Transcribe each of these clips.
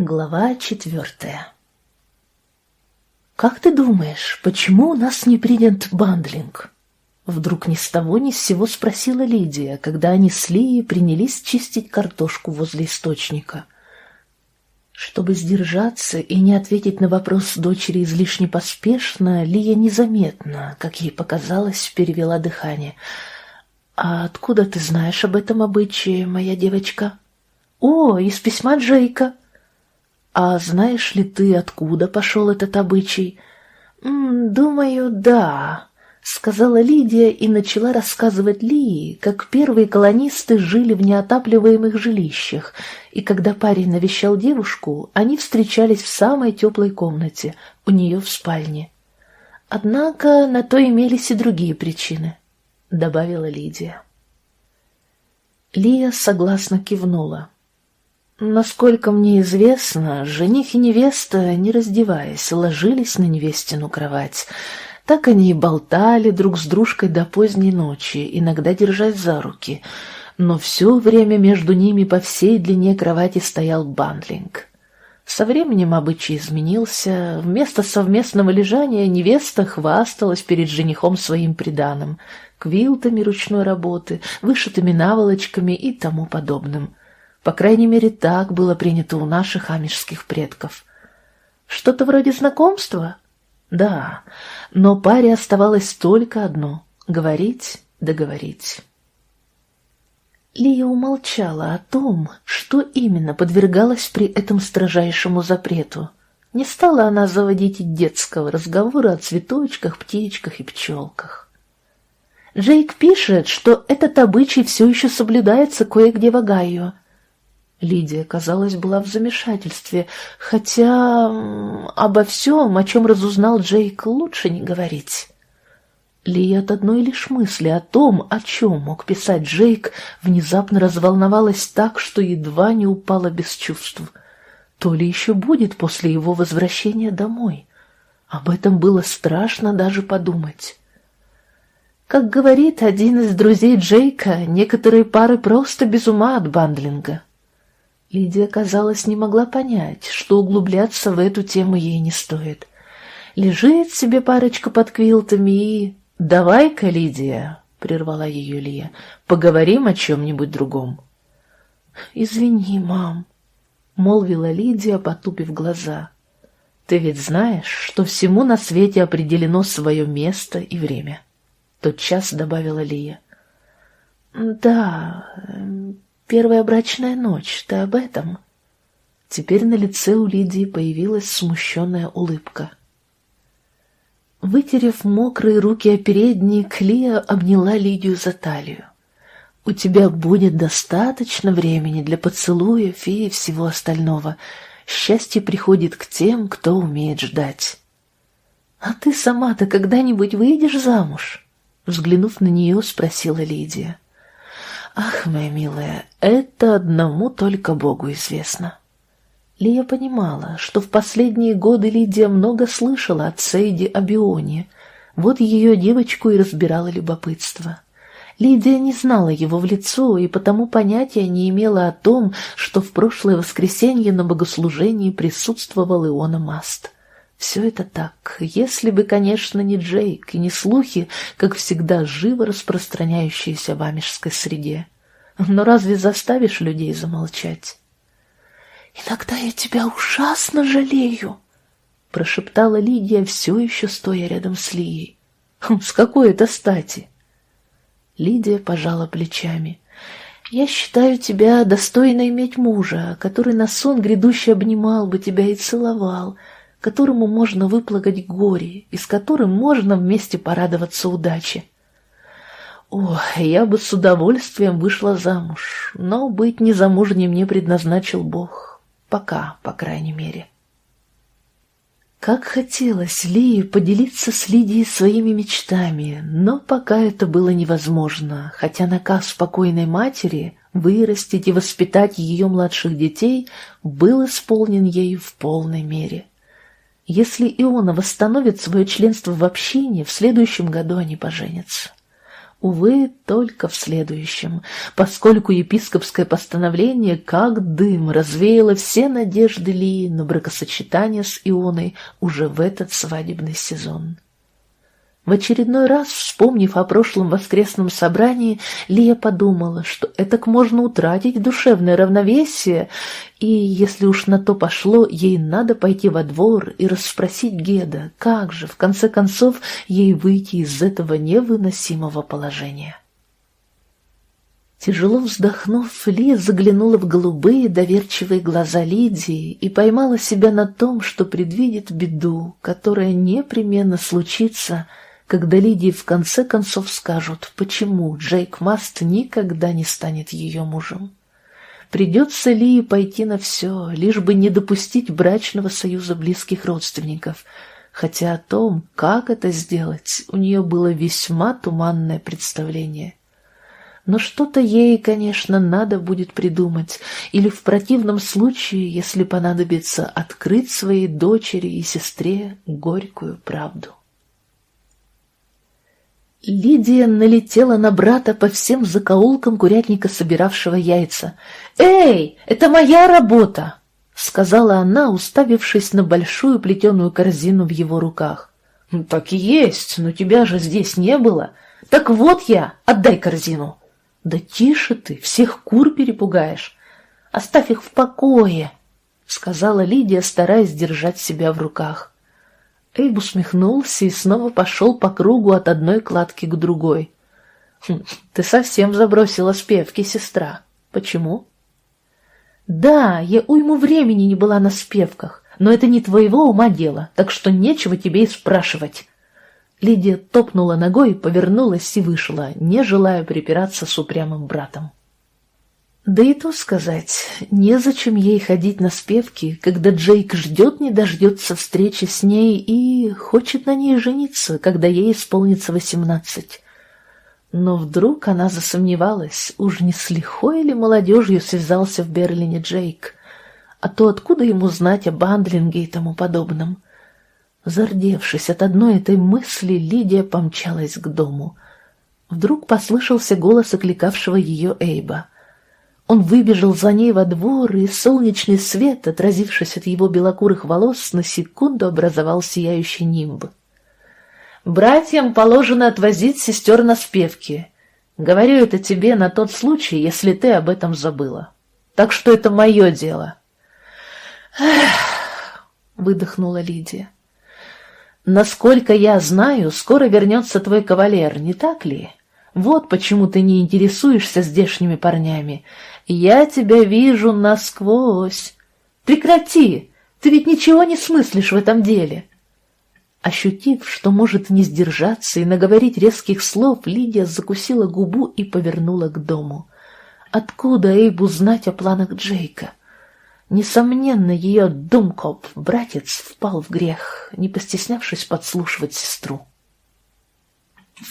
Глава четвертая «Как ты думаешь, почему у нас не принят бандлинг?» Вдруг ни с того ни с сего спросила Лидия, когда они с Лией принялись чистить картошку возле источника. Чтобы сдержаться и не ответить на вопрос дочери излишне поспешно, Лия незаметно, как ей показалось, перевела дыхание. «А откуда ты знаешь об этом обычае, моя девочка?» «О, из письма Джейка!» «А знаешь ли ты, откуда пошел этот обычай?» «Думаю, да», — сказала Лидия и начала рассказывать Лии, как первые колонисты жили в неотапливаемых жилищах, и когда парень навещал девушку, они встречались в самой теплой комнате, у нее в спальне. Однако на то имелись и другие причины, — добавила Лидия. Лия согласно кивнула. Насколько мне известно, жених и невеста, не раздеваясь, ложились на невестину кровать. Так они и болтали друг с дружкой до поздней ночи, иногда держась за руки. Но все время между ними по всей длине кровати стоял бандлинг. Со временем обычай изменился. Вместо совместного лежания невеста хвасталась перед женихом своим приданым — квилтами ручной работы, вышитыми наволочками и тому подобным. По крайней мере, так было принято у наших амишских предков. Что-то вроде знакомства? Да, но паре оставалось только одно — говорить договорить. Лия умолчала о том, что именно подвергалось при этом строжайшему запрету. Не стала она заводить детского разговора о цветочках, птичках и пчелках. Джейк пишет, что этот обычай все еще соблюдается кое-где в Огайо, Лидия, казалось, была в замешательстве, хотя обо всем, о чем разузнал Джейк, лучше не говорить. Лия от одной лишь мысли о том, о чем мог писать Джейк, внезапно разволновалась так, что едва не упала без чувств. То ли еще будет после его возвращения домой. Об этом было страшно даже подумать. Как говорит один из друзей Джейка, некоторые пары просто без ума от бандлинга. Лидия, казалось, не могла понять, что углубляться в эту тему ей не стоит. Лежит себе парочка под квилтами и... «Давай-ка, Лидия», — прервала ее Лия, — «поговорим о чем-нибудь другом». «Извини, мам», — молвила Лидия, потупив глаза. «Ты ведь знаешь, что всему на свете определено свое место и время», — тотчас добавила Лия. «Да, Первая брачная ночь, ты об этом?» Теперь на лице у Лидии появилась смущенная улыбка. Вытерев мокрые руки о передник, Лия обняла Лидию за талию. «У тебя будет достаточно времени для поцелуев и всего остального. Счастье приходит к тем, кто умеет ждать». «А ты сама-то когда-нибудь выйдешь замуж?» Взглянув на нее, спросила Лидия. Ах, моя милая, это одному только Богу известно. Лия понимала, что в последние годы Лидия много слышала от Сейди о Бионе. Вот ее девочку и разбирало любопытство. Лидия не знала его в лицо и потому понятия не имела о том, что в прошлое воскресенье на богослужении присутствовал Иона Маст. Все это так, если бы, конечно, не Джейк и не слухи, как всегда живо распространяющиеся в амишской среде. Но разве заставишь людей замолчать? «Иногда я тебя ужасно жалею», — прошептала Лидия, все еще стоя рядом с Лией. «Хм, «С какой это стати?» Лидия пожала плечами. «Я считаю тебя достойной иметь мужа, который на сон грядущий обнимал бы тебя и целовал, которому можно выплакать горе и с которым можно вместе порадоваться удаче. О, я бы с удовольствием вышла замуж, но быть незамужней мне предназначил Бог. Пока, по крайней мере. Как хотелось Лии поделиться с Лидией своими мечтами, но пока это было невозможно, хотя наказ спокойной матери вырастить и воспитать ее младших детей был исполнен ею в полной мере. Если Иона восстановит свое членство в общине, в следующем году они поженятся. Увы, только в следующем, поскольку епископское постановление как дым развеяло все надежды Ли на бракосочетание с Ионой уже в этот свадебный сезон. В очередной раз, вспомнив о прошлом воскресном собрании, Лия подумала, что этак можно утратить душевное равновесие, и, если уж на то пошло, ей надо пойти во двор и расспросить Геда, как же, в конце концов, ей выйти из этого невыносимого положения. Тяжело вздохнув, Лия заглянула в голубые доверчивые глаза Лидии и поймала себя на том, что предвидит беду, которая непременно случится — когда Лидии в конце концов скажут, почему Джейк Маст никогда не станет ее мужем. Придется Лии пойти на все, лишь бы не допустить брачного союза близких родственников, хотя о том, как это сделать, у нее было весьма туманное представление. Но что-то ей, конечно, надо будет придумать, или в противном случае, если понадобится, открыть своей дочери и сестре горькую правду. Лидия налетела на брата по всем закоулкам курятника, собиравшего яйца. «Эй, это моя работа!» — сказала она, уставившись на большую плетеную корзину в его руках. «Ну, «Так и есть, но тебя же здесь не было. Так вот я, отдай корзину». «Да тише ты, всех кур перепугаешь. Оставь их в покое», — сказала Лидия, стараясь держать себя в руках. Эйб усмехнулся и снова пошел по кругу от одной кладки к другой. «Хм, «Ты совсем забросила спевки, сестра. Почему?» «Да, я уйму времени не была на спевках, но это не твоего ума дело, так что нечего тебе и спрашивать». Лидия топнула ногой, повернулась и вышла, не желая припираться с упрямым братом. Да и то сказать, незачем ей ходить на спевки, когда Джейк ждет не дождется встречи с ней и хочет на ней жениться, когда ей исполнится восемнадцать. Но вдруг она засомневалась, уж не с лихой ли молодежью связался в Берлине Джейк, а то откуда ему знать об Андлинге и тому подобном. Зардевшись от одной этой мысли, Лидия помчалась к дому. Вдруг послышался голос окликавшего ее Эйба — он выбежал за ней во двор, и солнечный свет, отразившись от его белокурых волос, на секунду образовал сияющий нимб. «Братьям положено отвозить сестер на спевки. Говорю это тебе на тот случай, если ты об этом забыла. Так что это мое дело». «Эх!» — выдохнула Лидия. «Насколько я знаю, скоро вернется твой кавалер, не так ли?» Вот почему ты не интересуешься здешними парнями. Я тебя вижу насквозь. Прекрати, ты ведь ничего не смыслишь в этом деле. Ощутив, что может не сдержаться и наговорить резких слов, Лидия закусила губу и повернула к дому. Откуда Эйбу знать о планах Джейка? Несомненно, ее думкоп, братец, впал в грех, не постеснявшись подслушивать сестру.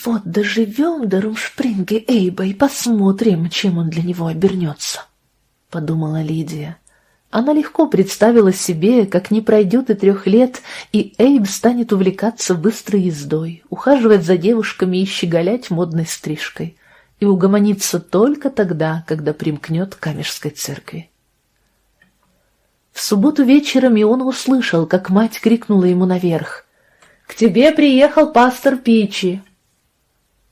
Вот доживем до Румшпринга Эйба и посмотрим, чем он для него обернется, — подумала Лидия. Она легко представила себе, как не пройдет и трех лет, и Эйб станет увлекаться быстрой ездой, ухаживать за девушками и щеголять модной стрижкой, и угомониться только тогда, когда примкнет к Камерской церкви. В субботу вечером и он услышал, как мать крикнула ему наверх. «К тебе приехал пастор Пичи,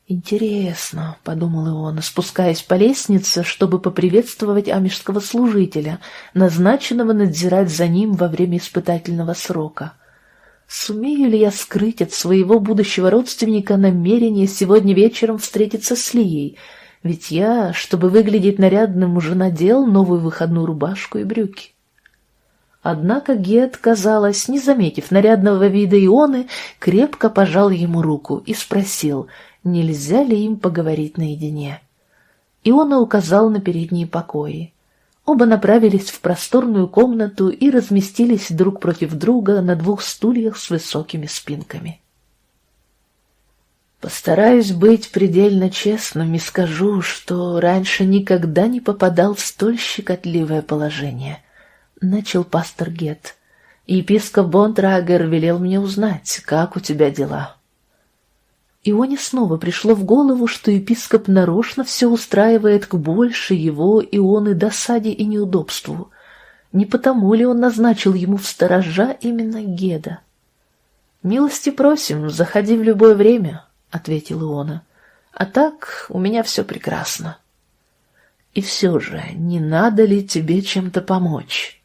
«Интересно», — подумал он, спускаясь по лестнице, чтобы поприветствовать амежского служителя, назначенного надзирать за ним во время испытательного срока. «Сумею ли я скрыть от своего будущего родственника намерение сегодня вечером встретиться с Лией? Ведь я, чтобы выглядеть нарядным, уже надел новую выходную рубашку и брюки». Однако Гет, казалось, не заметив нарядного вида Ионы, крепко пожал ему руку и спросил — нельзя ли им поговорить наедине. Иона указал на передние покои. Оба направились в просторную комнату и разместились друг против друга на двух стульях с высокими спинками. Постараюсь быть предельно честным и скажу, что раньше никогда не попадал в столь щекотливое положение, — начал пастор Гет. Епископ Бонтрагер велел мне узнать, как у тебя дела. Ионе снова пришло в голову, что епископ нарочно все устраивает к больше его Ионы досаде и неудобству. Не потому ли он назначил ему в сторожа именно Геда? «Милости просим, заходи в любое время», — ответил Иона. «А так у меня все прекрасно». «И все же, не надо ли тебе чем-то помочь?»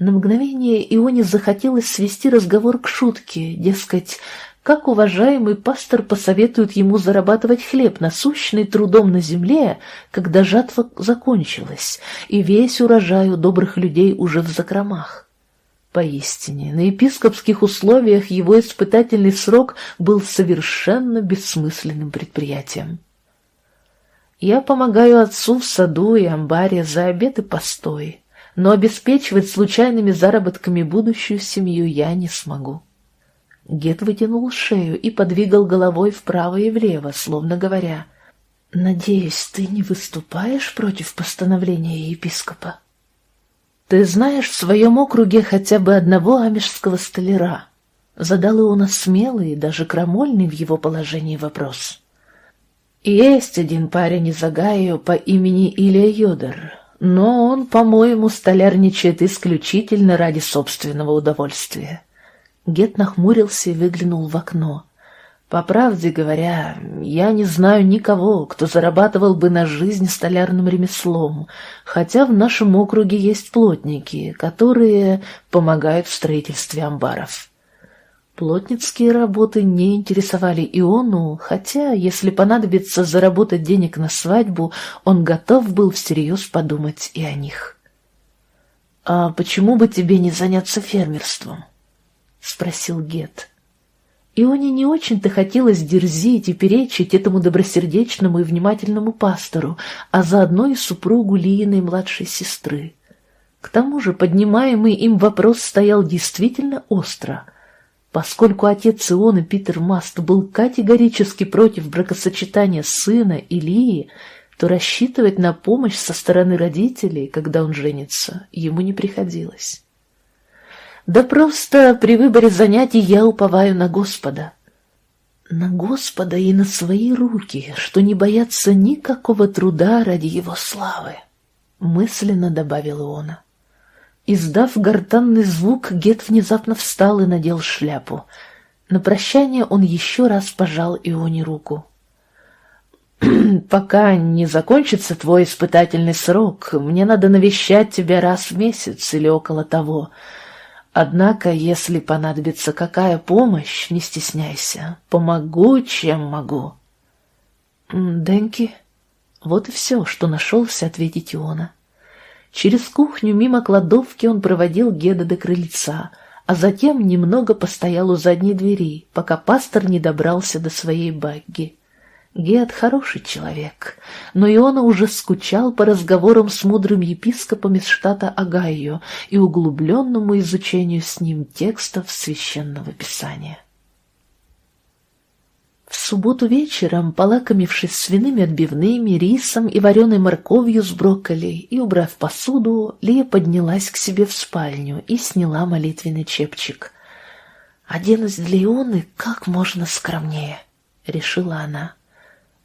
На мгновение Ионе захотелось свести разговор к шутке, дескать, как уважаемый пастор посоветует ему зарабатывать хлеб насущный трудом на земле, когда жатва закончилась, и весь урожай у добрых людей уже в закромах? Поистине, на епископских условиях его испытательный срок был совершенно бессмысленным предприятием. Я помогаю отцу в саду и амбаре за обед и постой, но обеспечивать случайными заработками будущую семью я не смогу. Гет вытянул шею и подвигал головой вправо и влево, словно говоря, «Надеюсь, ты не выступаешь против постановления епископа?» «Ты знаешь в своем округе хотя бы одного амежского столяра?» Задал Иона смелый и даже крамольный в его положении вопрос. «Есть один парень из Агаю по имени Илья Йодер, но он, по-моему, столярничает исключительно ради собственного удовольствия. Гет нахмурился и выглянул в окно. По правде говоря, я не знаю никого, кто зарабатывал бы на жизнь столярным ремеслом, хотя в нашем округе есть плотники, которые помогают в строительстве амбаров. Плотницкие работы не интересовали Иону, хотя, если понадобится заработать денег на свадьбу, он готов был всерьез подумать и о них. «А почему бы тебе не заняться фермерством?» — спросил Гет. Ионе не очень-то хотелось дерзить и перечить этому добросердечному и внимательному пастору, а заодно и супругу Лииной младшей сестры. К тому же поднимаемый им вопрос стоял действительно остро. Поскольку отец Ионы Питер Маст был категорически против бракосочетания сына и Лии, то рассчитывать на помощь со стороны родителей, когда он женится, ему не приходилось. Да просто при выборе занятий я уповаю на Господа. На Господа и на свои руки, что не боятся никакого труда ради Его славы, мысленно добавил он. Издав гортанный звук, Гет внезапно встал и надел шляпу. На прощание он еще раз пожал Ионе руку. «Пока не закончится твой испытательный срок, мне надо навещать тебя раз в месяц или около того. Однако, если понадобится какая помощь, не стесняйся. Помогу, чем могу. Денки. Вот и все, что нашелся ответить Иона. Через кухню мимо кладовки он проводил Геда до крыльца, а затем немного постоял у задней двери, пока пастор не добрался до своей багги. Гет хороший человек, но Иона уже скучал по разговорам с мудрым епископом из штата Огайо и углубленному изучению с ним текстов священного писания. В субботу вечером, полакомившись свиными отбивными, рисом и вареной морковью с брокколи и убрав посуду, Лия поднялась к себе в спальню и сняла молитвенный чепчик. «Оденусь для Ионы как можно скромнее», — решила она.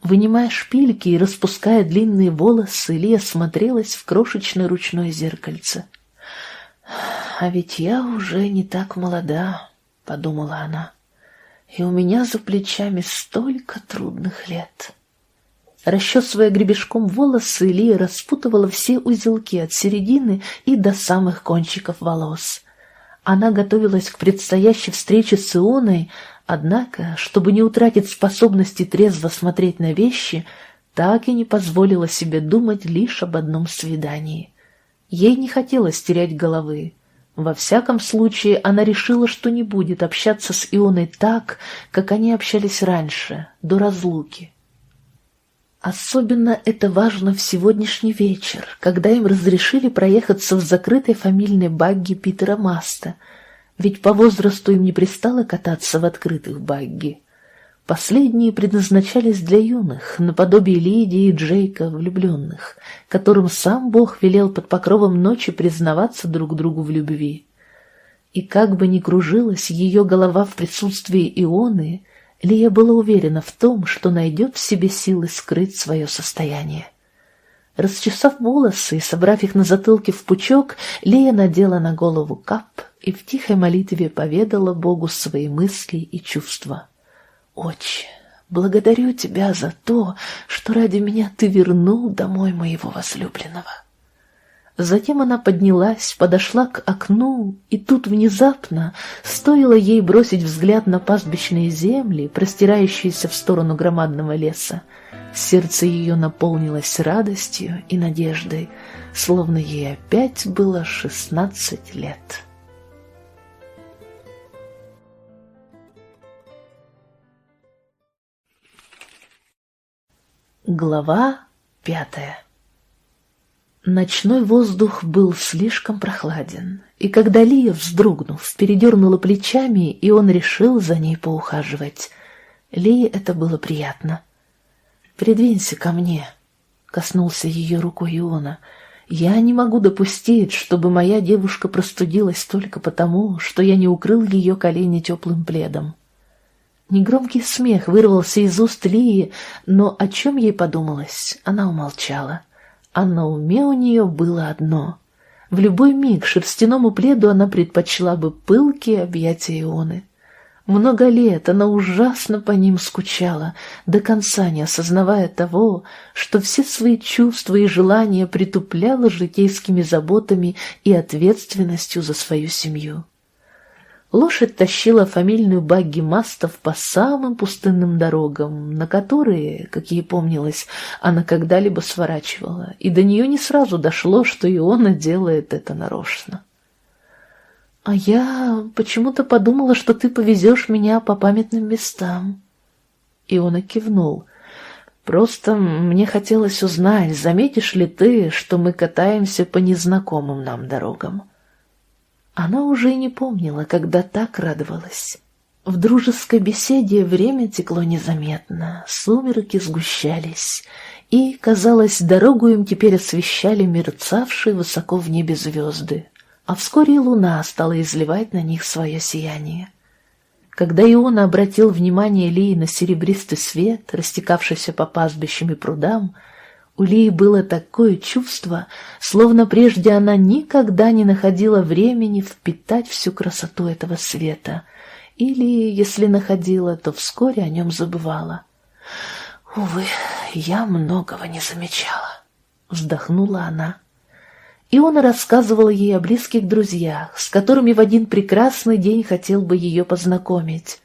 Вынимая шпильки и распуская длинные волосы, Лия смотрелась в крошечное ручное зеркальце. «А ведь я уже не так молода», — подумала она, — «и у меня за плечами столько трудных лет». Расчесывая гребешком волосы, Лия распутывала все узелки от середины и до самых кончиков волос. Она готовилась к предстоящей встрече с Ионой, Однако, чтобы не утратить способности трезво смотреть на вещи, так и не позволила себе думать лишь об одном свидании. Ей не хотелось терять головы. Во всяком случае, она решила, что не будет общаться с Ионой так, как они общались раньше, до разлуки. Особенно это важно в сегодняшний вечер, когда им разрешили проехаться в закрытой фамильной багги Питера Маста — ведь по возрасту им не пристало кататься в открытых багги. Последние предназначались для юных, наподобие Лидии и Джейка, влюбленных, которым сам Бог велел под покровом ночи признаваться друг другу в любви. И как бы ни кружилась ее голова в присутствии Ионы, Лия была уверена в том, что найдет в себе силы скрыть свое состояние. Расчесав волосы и собрав их на затылке в пучок, Лия надела на голову кап и в тихой молитве поведала Богу свои мысли и чувства. «Отче, благодарю тебя за то, что ради меня ты вернул домой моего возлюбленного». Затем она поднялась, подошла к окну, и тут внезапно, стоило ей бросить взгляд на пастбищные земли, простирающиеся в сторону громадного леса, сердце ее наполнилось радостью и надеждой, словно ей опять было шестнадцать лет. Глава пятая Ночной воздух был слишком прохладен, и когда Лия, вздрогнув, передернула плечами, и он решил за ней поухаживать. Лии это было приятно. «Придвинься ко мне», — коснулся ее рукой Иона. «Я не могу допустить, чтобы моя девушка простудилась только потому, что я не укрыл ее колени теплым пледом». Негромкий смех вырвался из уст Лии, но о чем ей подумалось, она умолчала а на уме у нее было одно. В любой миг шерстяному пледу она предпочла бы пылкие объятия Ионы. Много лет она ужасно по ним скучала, до конца не осознавая того, что все свои чувства и желания притупляла житейскими заботами и ответственностью за свою семью. Лошадь тащила фамильную багги мастов по самым пустынным дорогам, на которые, как ей помнилось, она когда-либо сворачивала, и до нее не сразу дошло, что Иона делает это нарочно. «А я почему-то подумала, что ты повезешь меня по памятным местам». Иона кивнул. «Просто мне хотелось узнать, заметишь ли ты, что мы катаемся по незнакомым нам дорогам?» Она уже не помнила, когда так радовалась. В дружеской беседе время текло незаметно, сумерки сгущались, и, казалось, дорогу им теперь освещали мерцавшие высоко в небе звезды, а вскоре и луна стала изливать на них свое сияние. Когда Иона обратил внимание Лии на серебристый свет, растекавшийся по пастбищам и прудам, у Лии было такое чувство, словно прежде она никогда не находила времени впитать всю красоту этого света, или, если находила, то вскоре о нем забывала. «Увы, я многого не замечала», — вздохнула она. И он рассказывал ей о близких друзьях, с которыми в один прекрасный день хотел бы ее познакомить,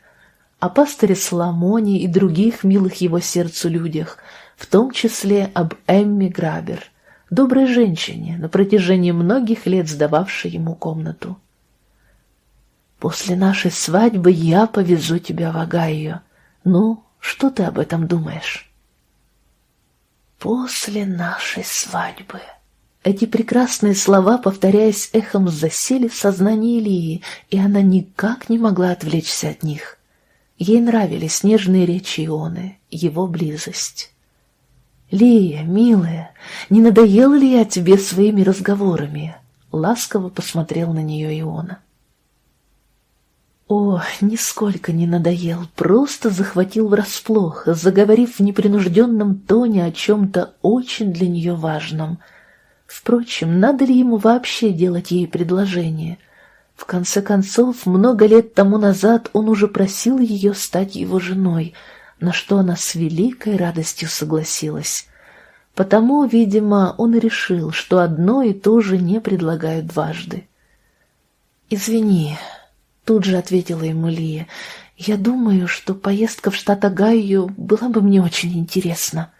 о пастыре Соломоне и других милых его сердцу людях — в том числе об Эмми Грабер, доброй женщине, на протяжении многих лет сдававшей ему комнату. «После нашей свадьбы я повезу тебя в Огайо. Ну, что ты об этом думаешь?» «После нашей свадьбы...» Эти прекрасные слова, повторяясь эхом, засели в сознании Ильи, и она никак не могла отвлечься от них. Ей нравились нежные речи Ионы, его близость. «Лия, милая, не надоела ли я тебе своими разговорами?» Ласково посмотрел на нее Иона. О, нисколько не надоел, просто захватил врасплох, заговорив в непринужденном тоне о чем-то очень для нее важном. Впрочем, надо ли ему вообще делать ей предложение? В конце концов, много лет тому назад он уже просил ее стать его женой — на что она с великой радостью согласилась. Потому, видимо, он решил, что одно и то же не предлагают дважды. «Извини», — тут же ответила ему Лия, — «я думаю, что поездка в штат Огайо была бы мне очень интересна.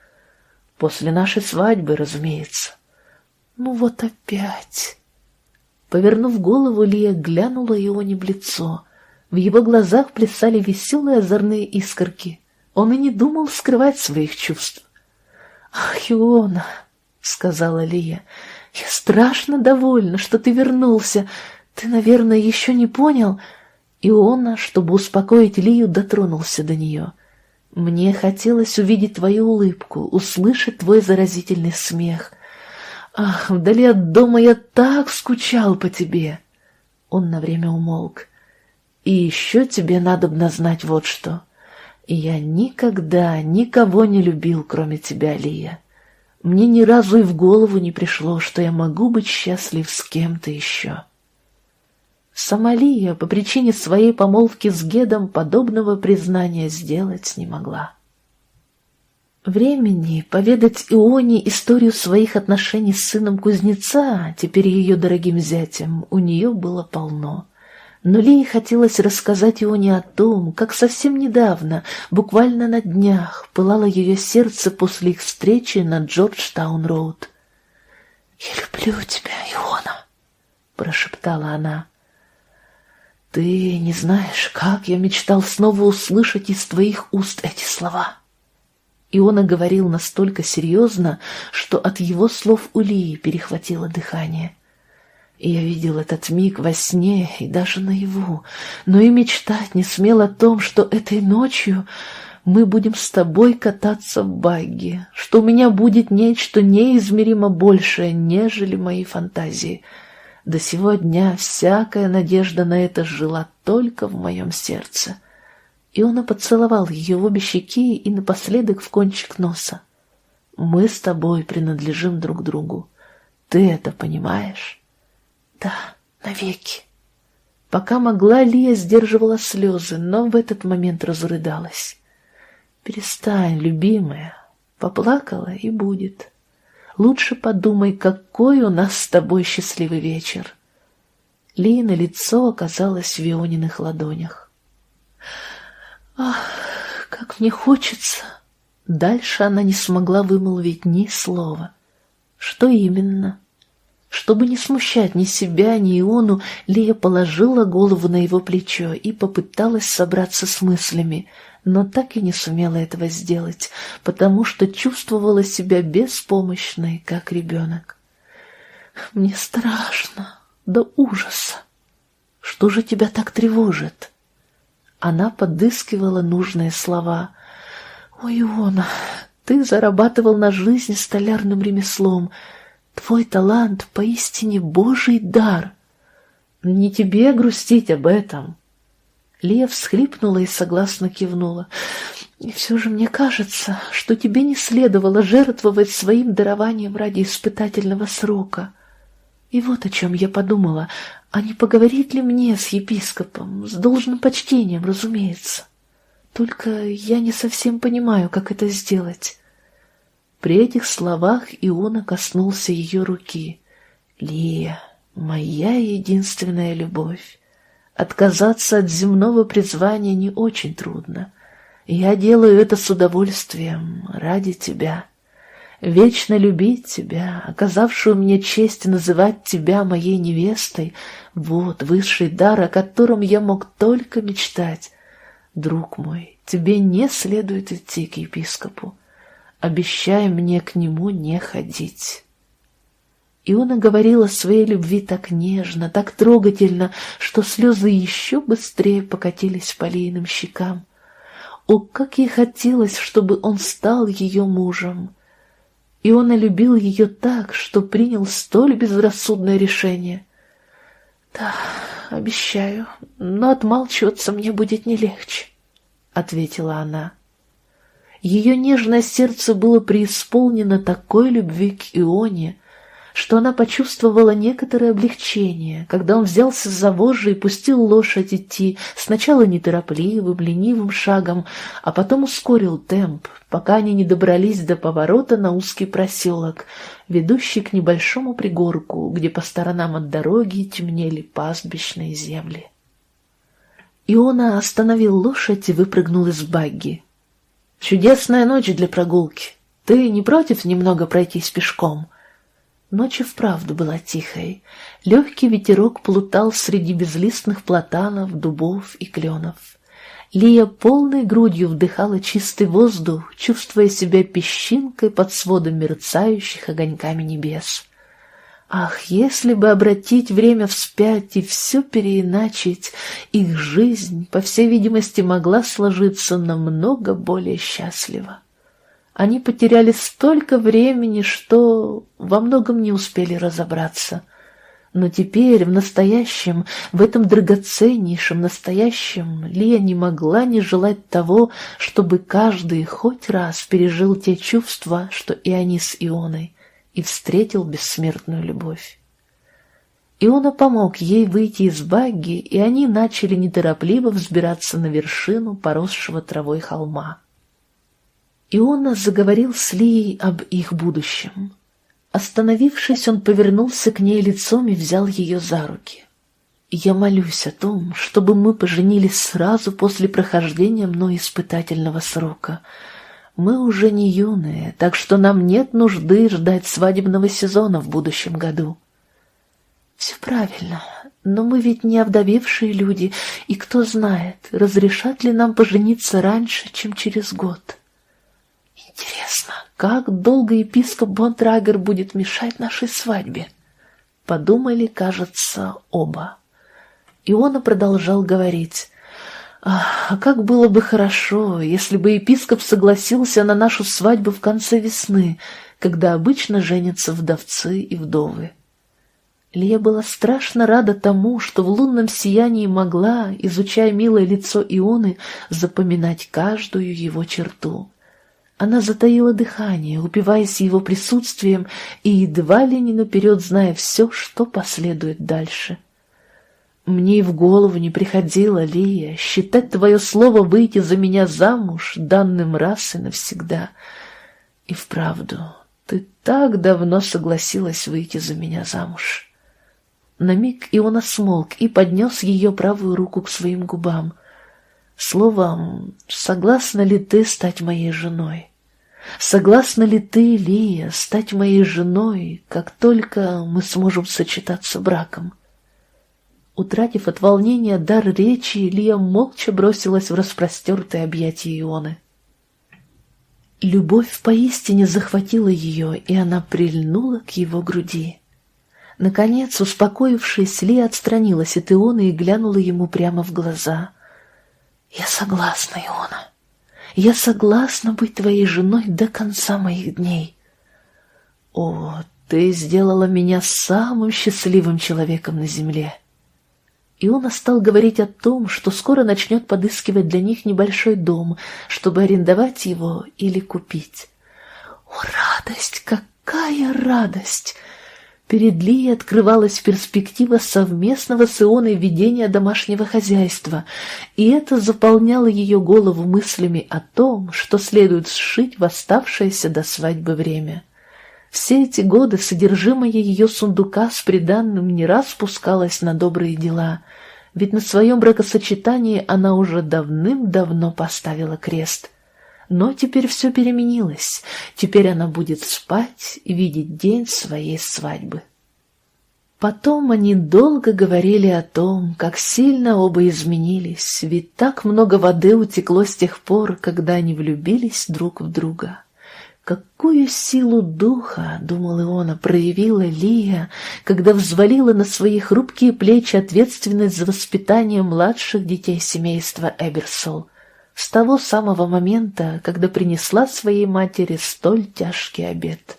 После нашей свадьбы, разумеется». «Ну вот опять». Повернув голову, Лия глянула его не в лицо. В его глазах плясали веселые озорные искорки. Он и не думал скрывать своих чувств. «Ах, Иона!» — сказала Лия. «Я страшно довольна, что ты вернулся. Ты, наверное, еще не понял?» Иона, чтобы успокоить Лию, дотронулся до нее. «Мне хотелось увидеть твою улыбку, услышать твой заразительный смех. Ах, вдали от дома я так скучал по тебе!» Он на время умолк. «И еще тебе надо бы знать вот что. И я никогда никого не любил, кроме тебя, Лия. Мне ни разу и в голову не пришло, что я могу быть счастлив с кем-то еще. Сама Лия по причине своей помолвки с Гедом подобного признания сделать не могла. Времени поведать Ионе историю своих отношений с сыном кузнеца, теперь ее дорогим зятем, у нее было полно. Но Лии хотелось рассказать Ионе о том, как совсем недавно, буквально на днях, пылало ее сердце после их встречи на Джорджтаун-роуд. «Я люблю тебя, Иона», — прошептала она. «Ты не знаешь, как я мечтал снова услышать из твоих уст эти слова». Иона говорил настолько серьезно, что от его слов у Лии перехватило дыхание. И я видел этот миг во сне и даже наяву, но и мечтать не смел о том, что этой ночью мы будем с тобой кататься в багги, что у меня будет нечто неизмеримо большее, нежели мои фантазии. До сего дня всякая надежда на это жила только в моем сердце. Иона поцеловал ее в обе щеки и напоследок в кончик носа. «Мы с тобой принадлежим друг другу. Ты это понимаешь?» «Да, навеки». Пока могла, Лия сдерживала слезы, но в этот момент разрыдалась. «Перестань, любимая. Поплакала и будет. Лучше подумай, какой у нас с тобой счастливый вечер». Лина лицо оказалось в Иониных ладонях. Ах, как мне хочется! Дальше она не смогла вымолвить ни слова. Что именно? Чтобы не смущать ни себя, ни Иону, Лия положила голову на его плечо и попыталась собраться с мыслями, но так и не сумела этого сделать, потому что чувствовала себя беспомощной, как ребенок. «Мне страшно, до ужаса. Что же тебя так тревожит?» Она подыскивала нужные слова. «Ой, Иона, ты зарабатывал на жизнь столярным ремеслом. Твой талант поистине божий дар. Не тебе грустить об этом». Лия всхлипнула и согласно кивнула. «И все же мне кажется, что тебе не следовало жертвовать своим дарованием ради испытательного срока. И вот о чем я подумала. А не поговорить ли мне с епископом, с должным почтением, разумеется? Только я не совсем понимаю, как это сделать. При этих словах Иона коснулся ее руки. «Лия, моя единственная любовь. Отказаться от земного призвания не очень трудно. Я делаю это с удовольствием ради тебя» вечно любить тебя, оказавшую мне честь называть тебя моей невестой, вот высший дар, о котором я мог только мечтать. Друг мой, тебе не следует идти к епископу. Обещай мне к нему не ходить. Иона говорила о своей любви так нежно, так трогательно, что слезы еще быстрее покатились по Лейным щекам. О, как ей хотелось, чтобы он стал ее мужем! и он любил ее так, что принял столь безрассудное решение. «Да, обещаю, но отмалчиваться мне будет не легче», — ответила она. Ее нежное сердце было преисполнено такой любви к Ионе, что она почувствовала некоторое облегчение, когда он взялся за вожжи и пустил лошадь идти, сначала неторопливым, ленивым шагом, а потом ускорил темп, пока они не добрались до поворота на узкий проселок, ведущий к небольшому пригорку, где по сторонам от дороги темнели пастбищные земли. Иона остановил лошадь и выпрыгнул из багги. «Чудесная ночь для прогулки. Ты не против немного пройтись пешком?» Ночь и вправду была тихой. Легкий ветерок плутал среди безлистных платанов, дубов и кленов. Лия полной грудью вдыхала чистый воздух, чувствуя себя песчинкой под сводом мерцающих огоньками небес. Ах, если бы обратить время вспять и все переиначить, их жизнь, по всей видимости, могла сложиться намного более счастливо. Они потеряли столько времени, что во многом не успели разобраться. Но теперь, в настоящем, в этом драгоценнейшем настоящем, Лия не могла не желать того, чтобы каждый хоть раз пережил те чувства, что и они с Ионой, и встретил бессмертную любовь. Иона помог ей выйти из багги, и они начали неторопливо взбираться на вершину поросшего травой холма. Иона заговорил с Лией об их будущем. Остановившись, он повернулся к ней лицом и взял ее за руки. «Я молюсь о том, чтобы мы поженились сразу после прохождения мной испытательного срока. Мы уже не юные, так что нам нет нужды ждать свадебного сезона в будущем году». «Все правильно, но мы ведь не овдовевшие люди, и кто знает, разрешат ли нам пожениться раньше, чем через год». Интересно, как долго епископ Бонтрагер будет мешать нашей свадьбе? Подумали, кажется, оба. Иона продолжал говорить. А как было бы хорошо, если бы епископ согласился на нашу свадьбу в конце весны, когда обычно женятся вдовцы и вдовы. Лия была страшно рада тому, что в лунном сиянии могла, изучая милое лицо Ионы, запоминать каждую его черту. Она затаила дыхание, упиваясь его присутствием и едва ли не наперед зная все, что последует дальше. Мне и в голову не приходило, Лия, считать твое слово выйти за меня замуж данным раз и навсегда. И вправду, ты так давно согласилась выйти за меня замуж. На миг Иона смолк и поднес ее правую руку к своим губам. Словом, согласна ли ты стать моей женой? Согласна ли ты, Лия, стать моей женой, как только мы сможем сочетаться браком? Утратив от волнения дар речи, Лия молча бросилась в распростертые объятия Ионы. Любовь поистине захватила ее, и она прильнула к его груди. Наконец, успокоившись, Лия отстранилась от Ионы и глянула ему прямо в глаза. «Я согласна, Иона. Я согласна быть твоей женой до конца моих дней. О, ты сделала меня самым счастливым человеком на земле. И он стал говорить о том, что скоро начнет подыскивать для них небольшой дом, чтобы арендовать его или купить. О, радость, какая радость! Перед Лией открывалась перспектива совместного с Ионой ведения домашнего хозяйства, и это заполняло ее голову мыслями о том, что следует сшить в оставшееся до свадьбы время. Все эти годы содержимое ее сундука с приданным не раз спускалось на добрые дела, ведь на своем бракосочетании она уже давным-давно поставила крест. Но теперь все переменилось. Теперь она будет спать и видеть день своей свадьбы. Потом они долго говорили о том, как сильно оба изменились, ведь так много воды утекло с тех пор, когда они влюбились друг в друга. Какую силу духа, — думал Иона, — проявила Лия, когда взвалила на свои хрупкие плечи ответственность за воспитание младших детей семейства Эберсол с того самого момента, когда принесла своей матери столь тяжкий обед.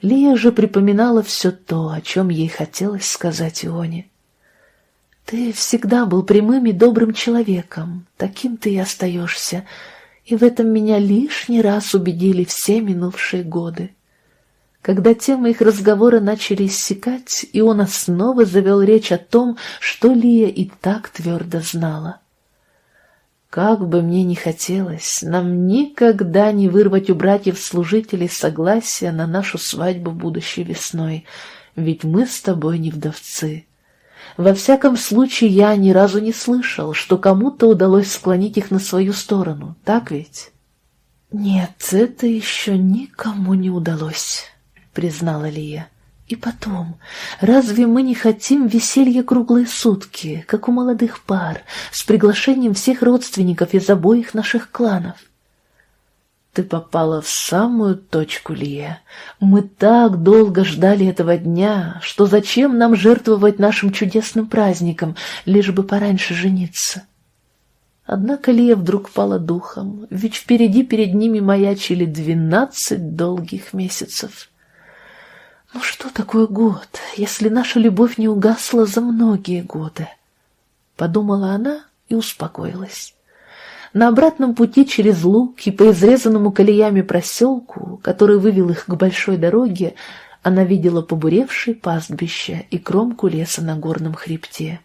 Лия же припоминала все то, о чем ей хотелось сказать Ионе. «Ты всегда был прямым и добрым человеком, таким ты и остаешься, и в этом меня лишний раз убедили все минувшие годы». Когда темы их разговора начали иссякать, Иона снова завел речь о том, что Лия и так твердо знала. Как бы мне ни хотелось, нам никогда не вырвать у братьев-служителей согласия на нашу свадьбу будущей весной, ведь мы с тобой не вдовцы. Во всяком случае, я ни разу не слышал, что кому-то удалось склонить их на свою сторону, так ведь? Нет, это еще никому не удалось, признала Лия. И потом, разве мы не хотим веселья круглые сутки, как у молодых пар, с приглашением всех родственников из обоих наших кланов? Ты попала в самую точку, Лия. Мы так долго ждали этого дня, что зачем нам жертвовать нашим чудесным праздником, лишь бы пораньше жениться? Однако Лия вдруг пала духом, ведь впереди перед ними маячили двенадцать долгих месяцев. Ну что такое год, если наша любовь не угасла за многие годы? Подумала она и успокоилась. На обратном пути через луг и по изрезанному колеями проселку, который вывел их к большой дороге, она видела побуревшие пастбище и кромку леса на горном хребте.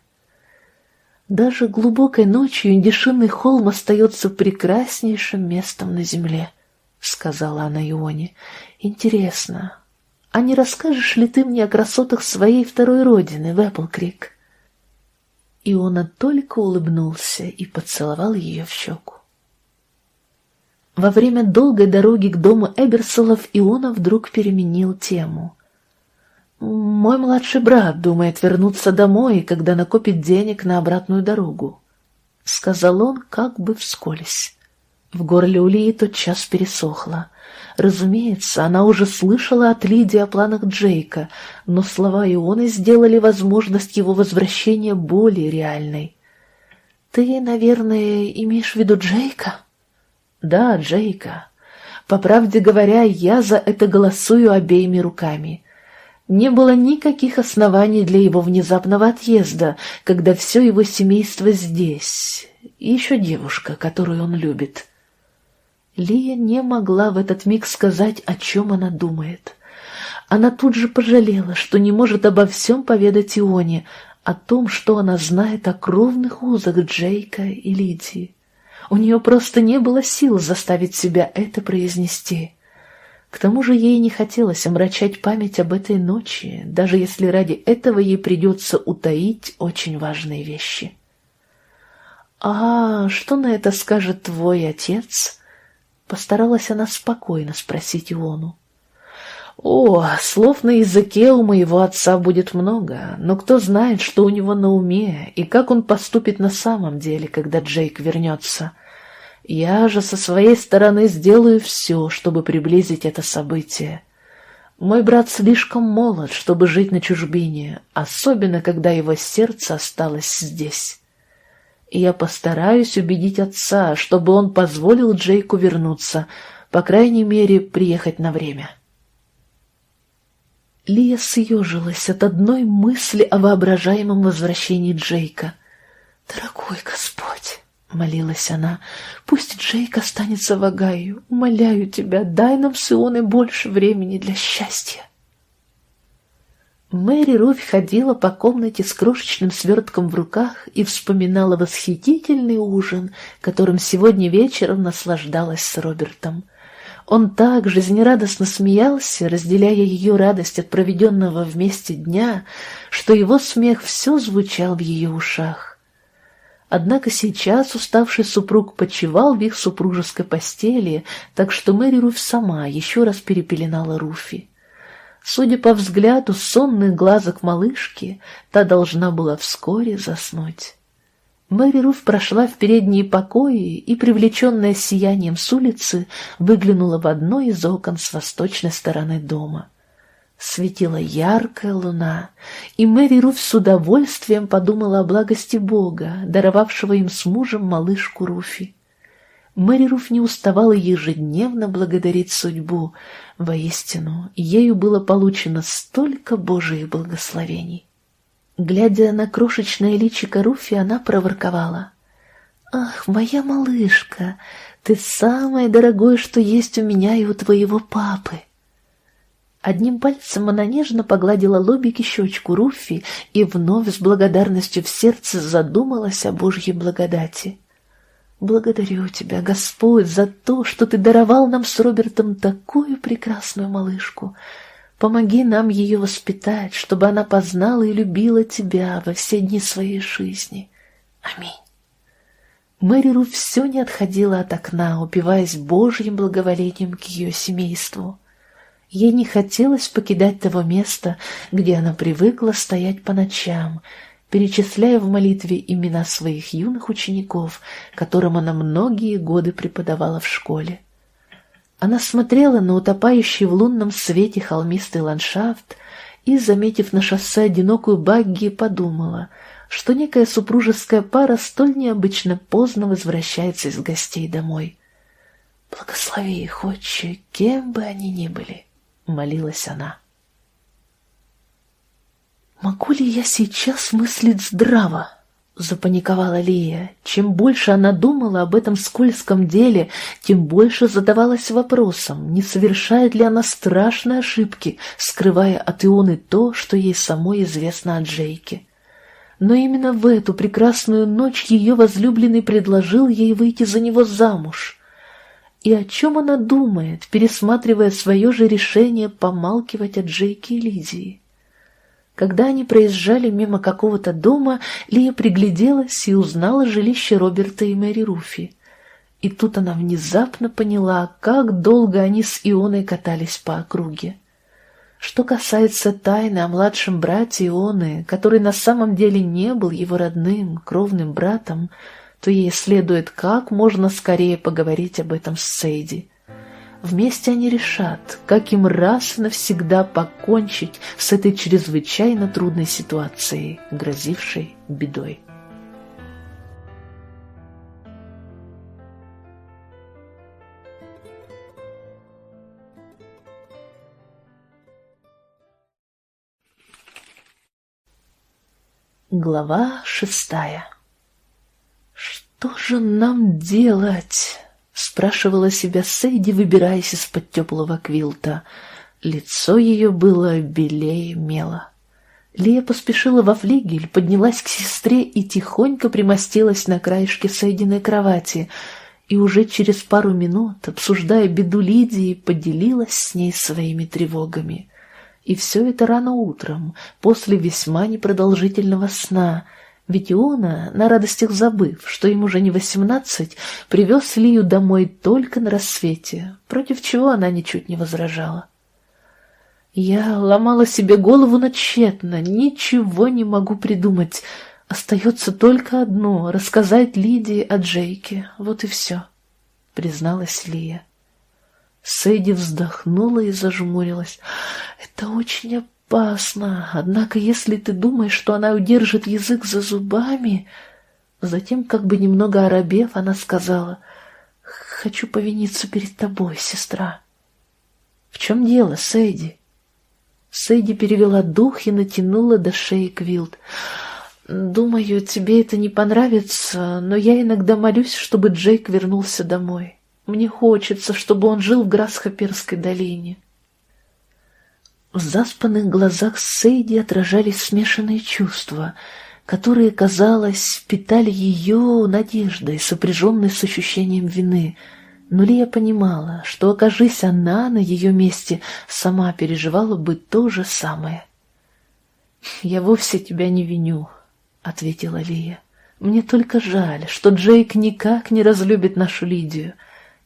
Даже глубокой ночью индишинный холм остается прекраснейшим местом на земле, — сказала она Ионе. — Интересно, а не расскажешь ли ты мне о красотах своей второй родины в Эпплкрик? Иона только улыбнулся и поцеловал ее в щеку. Во время долгой дороги к дому Эберсолов Иона вдруг переменил тему. «Мой младший брат думает вернуться домой, когда накопит денег на обратную дорогу», — сказал он как бы вскользь. В горле у Лии тотчас пересохло. Разумеется, она уже слышала от Лидии о планах Джейка, но слова Ионы сделали возможность его возвращения более реальной. «Ты, наверное, имеешь в виду Джейка?» «Да, Джейка. По правде говоря, я за это голосую обеими руками. Не было никаких оснований для его внезапного отъезда, когда все его семейство здесь. И еще девушка, которую он любит. Лия не могла в этот миг сказать, о чем она думает. Она тут же пожалела, что не может обо всем поведать Ионе, о том, что она знает о кровных узах Джейка и Лидии. У нее просто не было сил заставить себя это произнести. К тому же ей не хотелось омрачать память об этой ночи, даже если ради этого ей придется утаить очень важные вещи. «А что на это скажет твой отец?» Постаралась она спокойно спросить Иону. «О, слов на языке у моего отца будет много, но кто знает, что у него на уме и как он поступит на самом деле, когда Джейк вернется. Я же со своей стороны сделаю все, чтобы приблизить это событие. Мой брат слишком молод, чтобы жить на чужбине, особенно когда его сердце осталось здесь. И я постараюсь убедить отца, чтобы он позволил Джейку вернуться, по крайней мере, приехать на время. Лия съежилась от одной мысли о воображаемом возвращении Джейка. «Дорогой Господь!» — молилась она. «Пусть Джейк останется в Агаю. Умоляю тебя, дай нам с Ионой больше времени для счастья». Мэри Руфь ходила по комнате с крошечным свертком в руках и вспоминала восхитительный ужин, которым сегодня вечером наслаждалась с Робертом. Он так жизнерадостно смеялся, разделяя ее радость от проведенного вместе дня, что его смех все звучал в ее ушах. Однако сейчас уставший супруг почевал в их супружеской постели, так что Мэри Руф сама еще раз перепеленала Руфи. Судя по взгляду сонных глазок малышки, та должна была вскоре заснуть. Мэри Руф прошла в передние покои и, привлеченная сиянием с улицы, выглянула в одно из окон с восточной стороны дома — Светила яркая луна, и Мэри Руф с удовольствием подумала о благости Бога, даровавшего им с мужем малышку Руфи. Мэри Руф не уставала ежедневно благодарить судьбу. Воистину, ею было получено столько Божиих благословений. Глядя на крошечное личико Руфи, она проворковала. «Ах, моя малышка, ты самое дорогое, что есть у меня и у твоего папы!» Одним пальцем она нежно погладила лобик и щечку Руфи и вновь с благодарностью в сердце задумалась о Божьей благодати. «Благодарю тебя, Господь, за то, что ты даровал нам с Робертом такую прекрасную малышку. Помоги нам ее воспитать, чтобы она познала и любила тебя во все дни своей жизни. Аминь». Мэри Руф все не отходила от окна, упиваясь Божьим благоволением к ее семейству. Ей не хотелось покидать того места, где она привыкла стоять по ночам, перечисляя в молитве имена своих юных учеников, которым она многие годы преподавала в школе. Она смотрела на утопающий в лунном свете холмистый ландшафт и, заметив на шоссе одинокую багги, подумала, что некая супружеская пара столь необычно поздно возвращается из гостей домой. Благослови их, отче, кем бы они ни были. — молилась она. «Могу ли я сейчас мыслить здраво?» — запаниковала Лия. Чем больше она думала об этом скользком деле, тем больше задавалась вопросом, не совершает ли она страшные ошибки, скрывая от Ионы то, что ей самой известно о Джейке. Но именно в эту прекрасную ночь ее возлюбленный предложил ей выйти за него замуж. И о чем она думает, пересматривая свое же решение помалкивать о Джейке и Лидии? Когда они проезжали мимо какого-то дома, Лия пригляделась и узнала жилище Роберта и Мэри Руфи. И тут она внезапно поняла, как долго они с Ионой катались по округе. Что касается тайны о младшем брате Ионы, который на самом деле не был его родным, кровным братом, то ей следует как можно скорее поговорить об этом с Сейди. Вместе они решат, как им раз и навсегда покончить с этой чрезвычайно трудной ситуацией, грозившей бедой. Глава шестая «Что же нам делать?» — спрашивала себя Сейди, выбираясь из-под теплого квилта. Лицо ее было белее мела. Лия поспешила во флигель, поднялась к сестре и тихонько примостилась на краешке Сейдиной кровати, и уже через пару минут, обсуждая беду Лидии, поделилась с ней своими тревогами. И все это рано утром, после весьма непродолжительного сна — ведь Иона, на радостях забыв, что им уже не восемнадцать, привез Лию домой только на рассвете, против чего она ничуть не возражала. Я ломала себе голову начетно, ничего не могу придумать. Остается только одно — рассказать Лидии о Джейке. Вот и все, — призналась Лия. Сэйди вздохнула и зажмурилась. «Это очень опасно. Однако, если ты думаешь, что она удержит язык за зубами...» Затем, как бы немного оробев, она сказала, «Хочу повиниться перед тобой, сестра». «В чем дело, Сэйди?» Сэйди перевела дух и натянула до шеи квилт. «Думаю, тебе это не понравится, но я иногда молюсь, чтобы Джейк вернулся домой. Мне хочется, чтобы он жил в Грасхоперской долине». В заспанных глазах Сейди отражались смешанные чувства, которые, казалось, питали ее надеждой, сопряженной с ощущением вины. Но Лия понимала, что, окажись она на ее месте, сама переживала бы то же самое. «Я вовсе тебя не виню», — ответила Лия. «Мне только жаль, что Джейк никак не разлюбит нашу Лидию.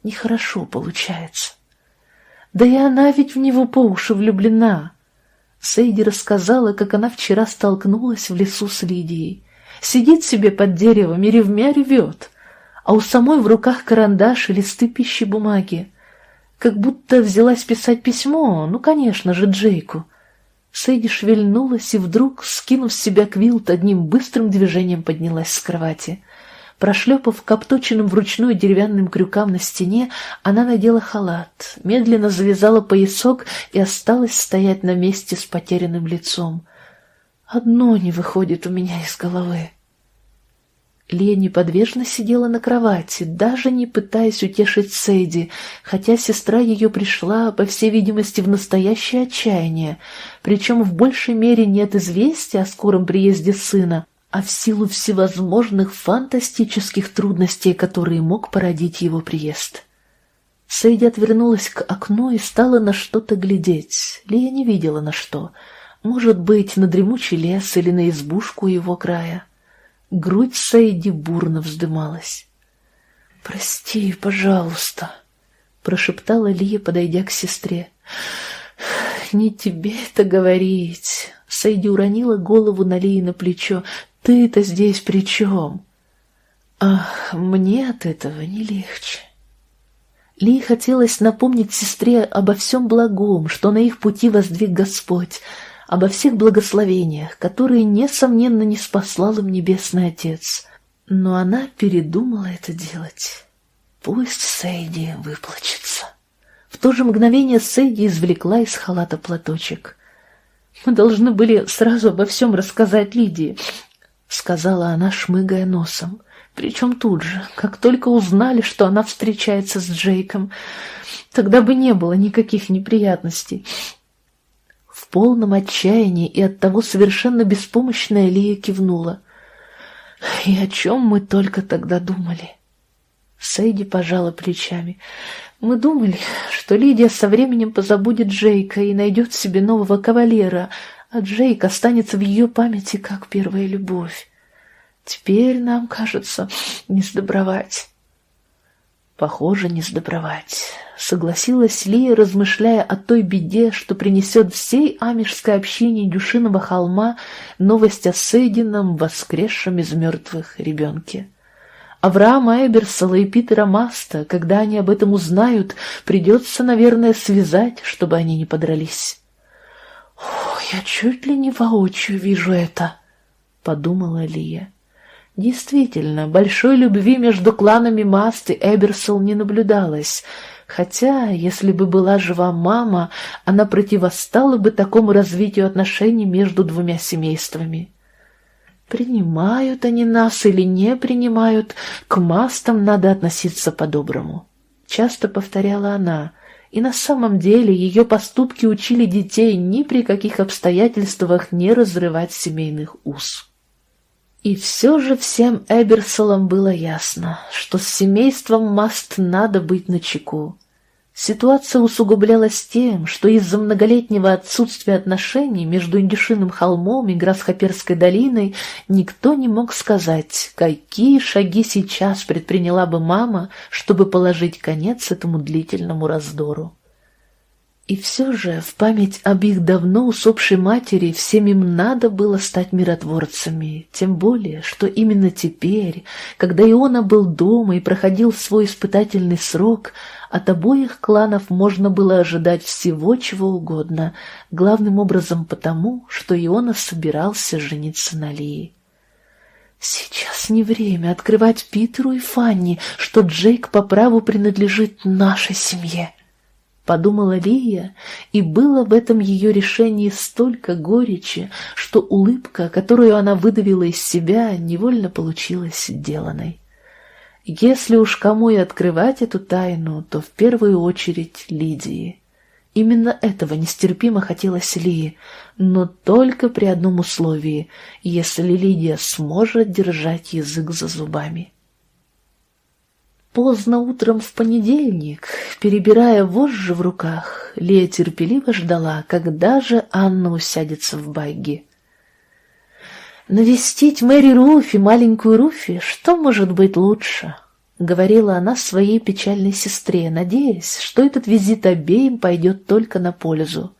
Нехорошо получается». Да и она ведь в него по уши влюблена. Сейди рассказала, как она вчера столкнулась в лесу с Лидией. Сидит себе под деревом и ревмя ревет, а у самой в руках карандаш и листы пищи бумаги. Как будто взялась писать письмо, ну, конечно же, Джейку. Сейди шевельнулась и вдруг, скинув с себя квилт, одним быстрым движением поднялась с кровати — Прошлепав к обточенным вручную деревянным крюкам на стене, она надела халат, медленно завязала поясок и осталась стоять на месте с потерянным лицом. Одно не выходит у меня из головы. Лия неподвижно сидела на кровати, даже не пытаясь утешить Сэйди, хотя сестра ее пришла, по всей видимости, в настоящее отчаяние, причем в большей мере нет известия о скором приезде сына, а в силу всевозможных фантастических трудностей, которые мог породить его приезд. Сейди отвернулась к окну и стала на что-то глядеть. Лия не видела на что. Может быть, на дремучий лес или на избушку его края. Грудь Сейди бурно вздымалась. «Прости, пожалуйста», — прошептала Лия, подойдя к сестре. «Не тебе это говорить». Сейди уронила голову на Лии на плечо. Ты-то здесь при чем? Ах, мне от этого не легче. Ли хотелось напомнить сестре обо всем благом, что на их пути воздвиг Господь, обо всех благословениях, которые, несомненно, не спаслал им Небесный Отец. Но она передумала это делать. Пусть Сейди выплачется. В то же мгновение Сейди извлекла из халата платочек. Мы должны были сразу обо всем рассказать Лидии, — сказала она, шмыгая носом. Причем тут же, как только узнали, что она встречается с Джейком, тогда бы не было никаких неприятностей. В полном отчаянии и оттого совершенно беспомощная Лия кивнула. И о чем мы только тогда думали? Сейди пожала плечами. Мы думали, что Лидия со временем позабудет Джейка и найдет себе нового кавалера, а Джейк останется в ее памяти как первая любовь. Теперь нам, кажется, не сдобровать. Похоже, не сдобровать. Согласилась Лия, размышляя о той беде, что принесет всей амишской общине Дюшиного холма новость о Сейдином, воскресшем из мертвых ребенке. Авраама Эберсола и Питера Маста, когда они об этом узнают, придется, наверное, связать, чтобы они не подрались. «О, я чуть ли не воочию вижу это», — подумала Лия. Действительно, большой любви между кланами Маст и Эберсол не наблюдалось, хотя, если бы была жива мама, она противостала бы такому развитию отношений между двумя семействами. Принимают они нас или не принимают, к Мастам надо относиться по-доброму. Часто повторяла она, и на самом деле ее поступки учили детей ни при каких обстоятельствах не разрывать семейных уз. И все же всем Эберсолам было ясно, что с семейством Маст надо быть начеку. Ситуация усугублялась тем, что из-за многолетнего отсутствия отношений между Индюшиным холмом и Грасхоперской долиной никто не мог сказать, какие шаги сейчас предприняла бы мама, чтобы положить конец этому длительному раздору. И все же в память об их давно усопшей матери всем им надо было стать миротворцами, тем более, что именно теперь, когда Иона был дома и проходил свой испытательный срок, от обоих кланов можно было ожидать всего, чего угодно, главным образом потому, что Иона собирался жениться на Лии. Сейчас не время открывать Питеру и Фанни, что Джейк по праву принадлежит нашей семье. Подумала Лия, и было в этом ее решении столько горечи, что улыбка, которую она выдавила из себя, невольно получилась деланной. Если уж кому и открывать эту тайну, то в первую очередь Лидии. Именно этого нестерпимо хотелось Лии, но только при одном условии, если Лидия сможет держать язык за зубами. Поздно утром в понедельник, перебирая вожжи в руках, Лея терпеливо ждала, когда же Анна усядется в байге. «Навестить Мэри Руфи, маленькую Руфи, что может быть лучше?» — говорила она своей печальной сестре, надеясь, что этот визит обеим пойдет только на пользу.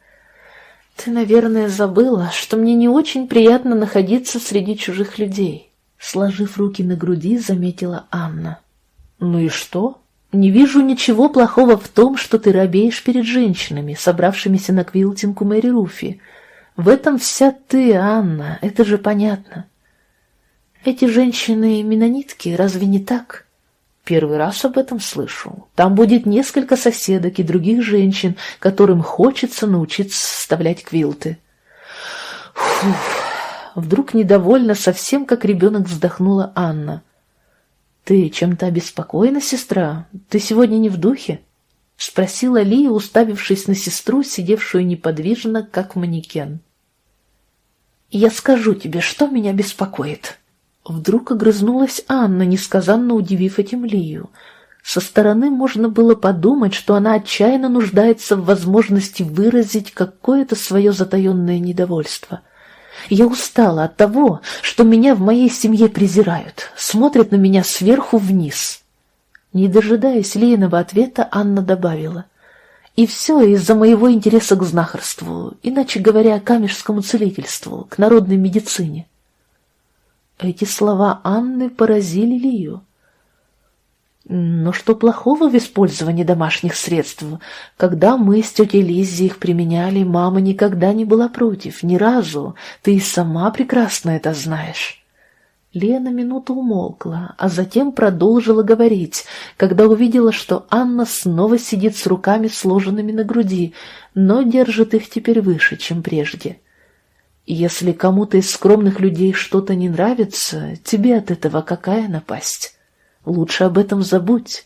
«Ты, наверное, забыла, что мне не очень приятно находиться среди чужих людей», — сложив руки на груди, заметила Анна. «Ну и что? Не вижу ничего плохого в том, что ты робеешь перед женщинами, собравшимися на квилтинг Мэри Руфи. В этом вся ты, Анна, это же понятно». «Эти женщины менонитки, разве не так?» «Первый раз об этом слышу. Там будет несколько соседок и других женщин, которым хочется научиться составлять квилты». «Фух!» Вдруг недовольно, совсем как ребенок вздохнула Анна. «Ты чем-то обеспокоена, сестра? Ты сегодня не в духе?» — спросила Лия, уставившись на сестру, сидевшую неподвижно, как манекен. «Я скажу тебе, что меня беспокоит». Вдруг огрызнулась Анна, несказанно удивив этим Лию. Со стороны можно было подумать, что она отчаянно нуждается в возможности выразить какое-то свое затаенное недовольство — я устала от того, что меня в моей семье презирают, смотрят на меня сверху вниз. Не дожидаясь Лейного ответа, Анна добавила. И все из-за моего интереса к знахарству, иначе говоря, камешскому целительству, к народной медицине. Эти слова Анны поразили Лию. Но что плохого в использовании домашних средств? Когда мы с тетей Лиззи их применяли, мама никогда не была против, ни разу. Ты и сама прекрасно это знаешь. Лена минуту умолкла, а затем продолжила говорить, когда увидела, что Анна снова сидит с руками сложенными на груди, но держит их теперь выше, чем прежде. Если кому-то из скромных людей что-то не нравится, тебе от этого какая напасть? Лучше об этом забудь.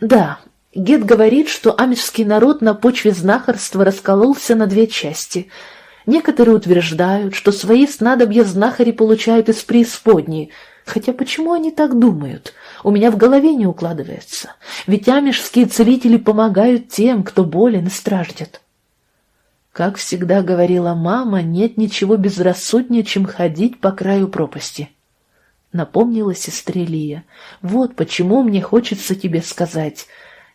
Да, Гет говорит, что амежский народ на почве знахарства раскололся на две части. Некоторые утверждают, что свои снадобья знахари получают из преисподней, хотя почему они так думают? У меня в голове не укладывается. Ведь амежские целители помогают тем, кто болен и страждет. Как всегда говорила мама, нет ничего безрассуднее, чем ходить по краю пропасти. Напомнила сестре Лия. Вот почему мне хочется тебе сказать.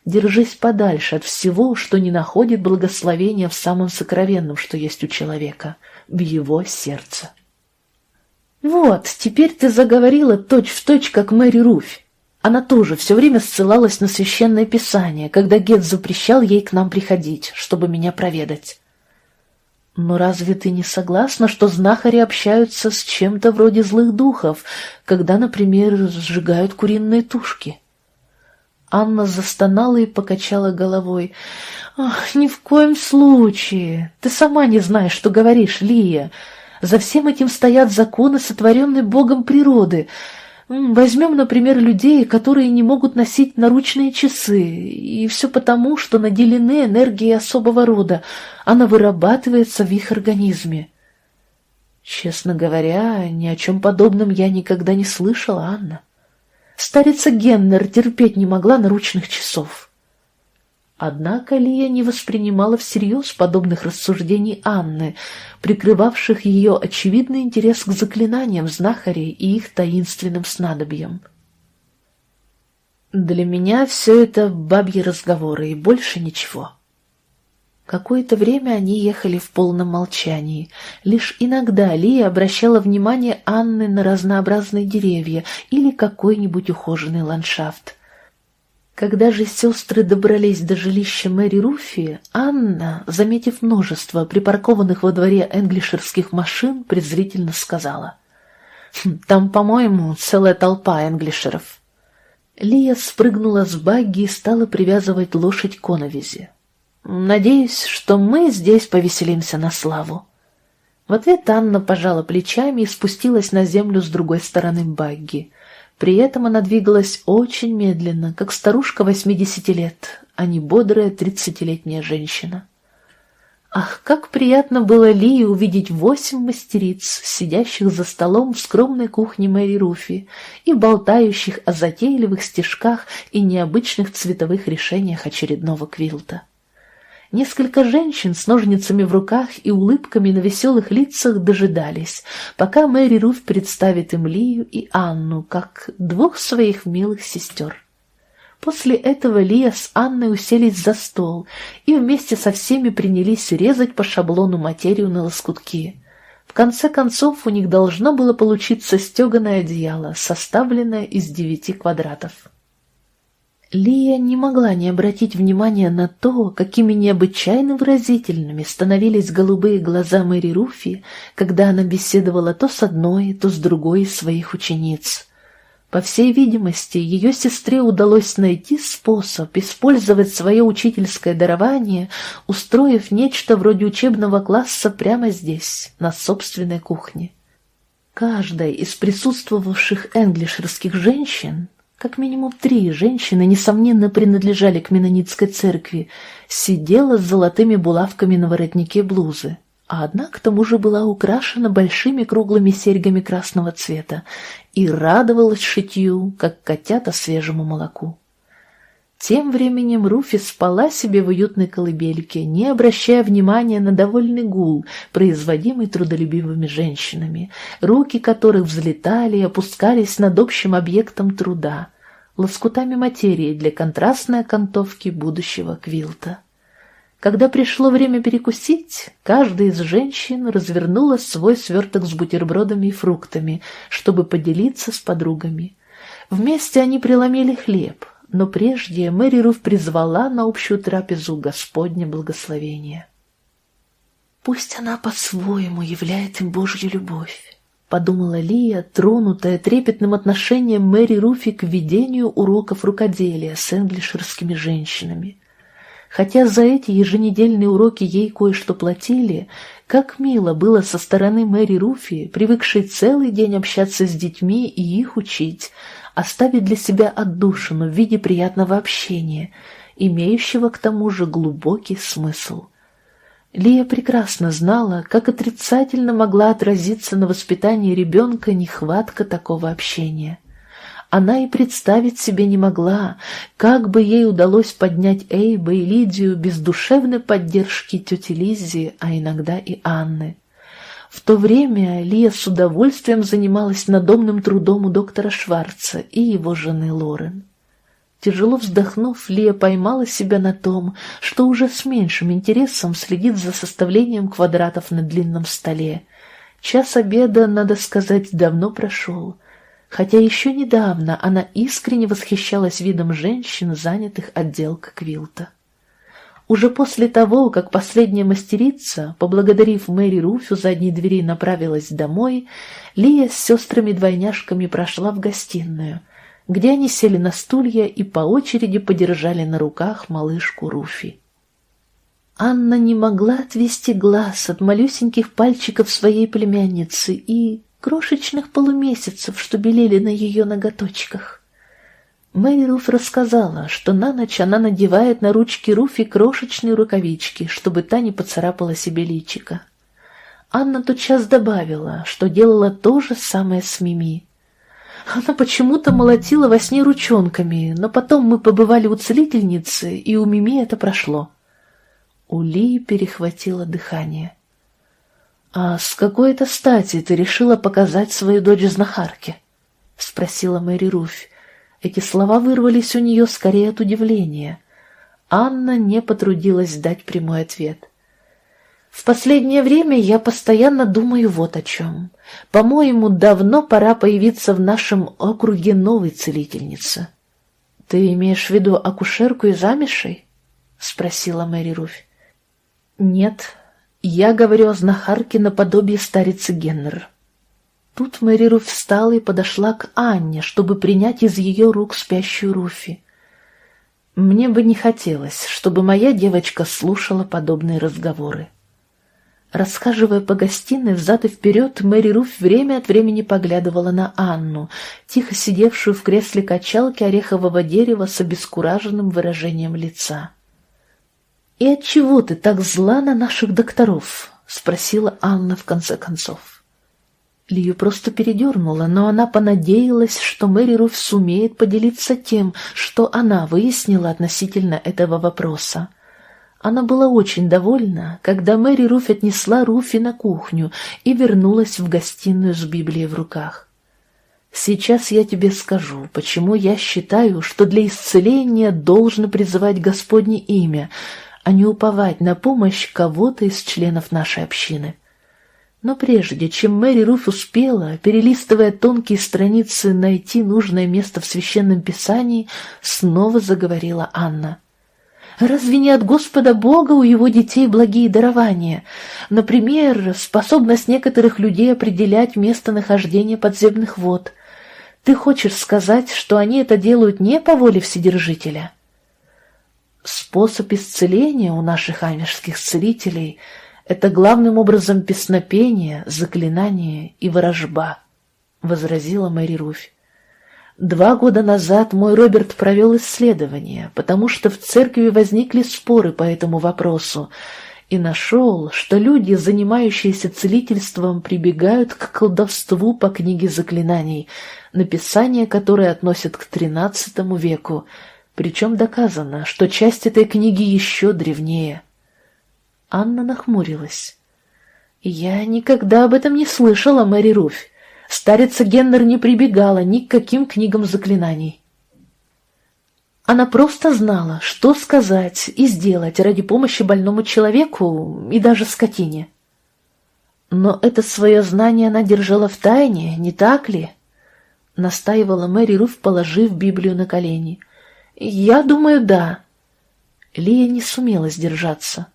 Держись подальше от всего, что не находит благословения в самом сокровенном, что есть у человека, в его сердце. Вот, теперь ты заговорила точь-в-точь, точь, как Мэри Руфь. Она тоже все время ссылалась на священное писание, когда Гет запрещал ей к нам приходить, чтобы меня проведать. Но разве ты не согласна, что знахари общаются с чем-то вроде злых духов, когда, например, сжигают куриные тушки? Анна застонала и покачала головой. «Ах, ни в коем случае! Ты сама не знаешь, что говоришь, Лия. За всем этим стоят законы, сотворенные Богом природы. Возьмем, например, людей, которые не могут носить наручные часы, и все потому, что наделены энергией особого рода, она вырабатывается в их организме. Честно говоря, ни о чем подобном я никогда не слышала, Анна. Старица Геннер терпеть не могла наручных часов. Однако Лия не воспринимала всерьез подобных рассуждений Анны, прикрывавших ее очевидный интерес к заклинаниям знахарей и их таинственным снадобьям. Для меня все это бабьи разговоры и больше ничего. Какое-то время они ехали в полном молчании. Лишь иногда Лия обращала внимание Анны на разнообразные деревья или какой-нибудь ухоженный ландшафт. Когда же сестры добрались до жилища Мэри Руфи, Анна, заметив множество припаркованных во дворе энглишерских машин, презрительно сказала. «Хм, «Там, по-моему, целая толпа энглишеров». Лия спрыгнула с багги и стала привязывать лошадь к коновизе. «Надеюсь, что мы здесь повеселимся на славу». В ответ Анна пожала плечами и спустилась на землю с другой стороны багги – при этом она двигалась очень медленно, как старушка восьмидесяти лет, а не бодрая тридцатилетняя женщина. Ах, как приятно было Лии увидеть восемь мастериц, сидящих за столом в скромной кухне Мэри Руфи и болтающих о затейливых стежках и необычных цветовых решениях очередного квилта. Несколько женщин с ножницами в руках и улыбками на веселых лицах дожидались, пока Мэри Руф представит им Лию и Анну как двух своих милых сестер. После этого Лия с Анной уселись за стол и вместе со всеми принялись резать по шаблону материю на лоскутки. В конце концов у них должно было получиться стеганое одеяло, составленное из девяти квадратов. Лия не могла не обратить внимания на то, какими необычайно выразительными становились голубые глаза Мэри Руфи, когда она беседовала то с одной, то с другой из своих учениц. По всей видимости, ее сестре удалось найти способ использовать свое учительское дарование, устроив нечто вроде учебного класса прямо здесь, на собственной кухне. Каждая из присутствовавших энглишерских женщин как минимум три женщины, несомненно, принадлежали к Менонитской церкви, сидела с золотыми булавками на воротнике блузы, а одна к тому же была украшена большими круглыми серьгами красного цвета и радовалась шитью, как котята свежему молоку. Тем временем Руфи спала себе в уютной колыбельке, не обращая внимания на довольный гул, производимый трудолюбивыми женщинами, руки которых взлетали и опускались над общим объектом труда, лоскутами материи для контрастной окантовки будущего квилта. Когда пришло время перекусить, каждая из женщин развернула свой сверток с бутербродами и фруктами, чтобы поделиться с подругами. Вместе они преломили хлеб, но прежде Мэри Руф призвала на общую трапезу Господне благословение. «Пусть она по-своему являет им Божью любовь, подумала Лия, тронутая трепетным отношением Мэри Руфи к ведению уроков рукоделия с энглишерскими женщинами. Хотя за эти еженедельные уроки ей кое-что платили, как мило было со стороны Мэри Руфи, привыкшей целый день общаться с детьми и их учить, оставить для себя отдушину в виде приятного общения, имеющего к тому же глубокий смысл. Лия прекрасно знала, как отрицательно могла отразиться на воспитании ребенка нехватка такого общения. Она и представить себе не могла, как бы ей удалось поднять Эйба и Лидию без душевной поддержки тети Лиззи, а иногда и Анны. В то время Лия с удовольствием занималась надомным трудом у доктора Шварца и его жены Лорен. Тяжело вздохнув, Лия поймала себя на том, что уже с меньшим интересом следит за составлением квадратов на длинном столе. Час обеда, надо сказать, давно прошел, хотя еще недавно она искренне восхищалась видом женщин, занятых отделкой квилта. Уже после того, как последняя мастерица, поблагодарив Мэри Руфю задней двери, направилась домой, Лия с сестрами-двойняшками прошла в гостиную — где они сели на стулья и по очереди подержали на руках малышку Руфи. Анна не могла отвести глаз от малюсеньких пальчиков своей племянницы и крошечных полумесяцев, что белели на ее ноготочках. Мэри Руф рассказала, что на ночь она надевает на ручки Руфи крошечные рукавички, чтобы та не поцарапала себе личико. Анна тотчас добавила, что делала то же самое с Мими. Она почему-то молотила во сне ручонками, но потом мы побывали у целительницы, и у Мими это прошло. У Ли перехватило дыхание. «А с какой-то стати ты решила показать свою дочь знахарке?» — спросила Мэри Руфь. Эти слова вырвались у нее скорее от удивления. Анна не потрудилась дать прямой ответ. В последнее время я постоянно думаю вот о чем. По-моему, давно пора появиться в нашем округе новой целительницы. — Ты имеешь в виду акушерку из Амишей? — спросила Мэри Руфь. — Нет, я говорю о знахарке наподобие старицы Геннер. Тут Мэри Руфь встала и подошла к Анне, чтобы принять из ее рук спящую Руфи. Мне бы не хотелось, чтобы моя девочка слушала подобные разговоры. Расхаживая по гостиной взад и вперед, Мэри Руф время от времени поглядывала на Анну, тихо сидевшую в кресле качалки орехового дерева с обескураженным выражением лица. «И отчего ты так зла на наших докторов?» — спросила Анна в конце концов. Лию просто передернула, но она понадеялась, что Мэри Руф сумеет поделиться тем, что она выяснила относительно этого вопроса. Она была очень довольна, когда Мэри Руф отнесла Руфи на кухню и вернулась в гостиную с Библией в руках. «Сейчас я тебе скажу, почему я считаю, что для исцеления должно призывать Господне имя, а не уповать на помощь кого-то из членов нашей общины». Но прежде, чем Мэри Руф успела, перелистывая тонкие страницы, найти нужное место в Священном Писании, снова заговорила Анна. Разве не от Господа Бога у его детей благие дарования? Например, способность некоторых людей определять местонахождение подземных вод. Ты хочешь сказать, что они это делают не по воле Вседержителя? Способ исцеления у наших амежских целителей — это главным образом песнопение, заклинание и ворожба, — возразила Мэри Руфь. Два года назад мой Роберт провел исследование, потому что в церкви возникли споры по этому вопросу, и нашел, что люди, занимающиеся целительством, прибегают к колдовству по книге заклинаний, написание которой относят к XIII веку, причем доказано, что часть этой книги еще древнее. Анна нахмурилась. «Я никогда об этом не слышала, Мэри Руфь. Старица Геннер не прибегала ни к каким книгам заклинаний. Она просто знала, что сказать и сделать ради помощи больному человеку и даже скотине. Но это свое знание она держала в тайне, не так ли? Настаивала Мэри Руф, положив Библию на колени. Я думаю, да. Лия не сумела сдержаться.